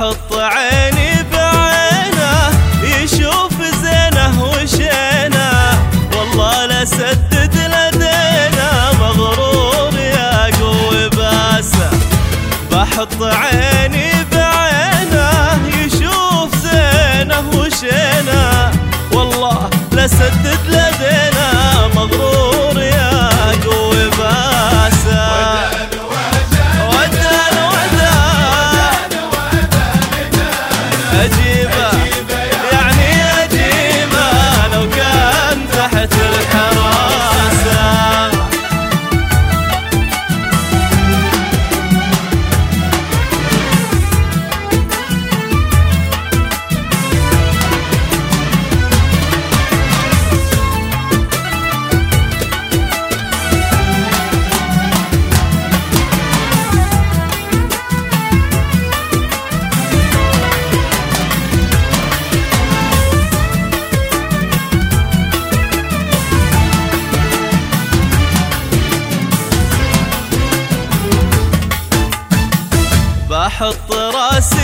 أحط عيني بعينه يشوف زينه وشينه. والله لا سدد لدينا مغرور يا قوي باسه. بحط عيني أحط راسي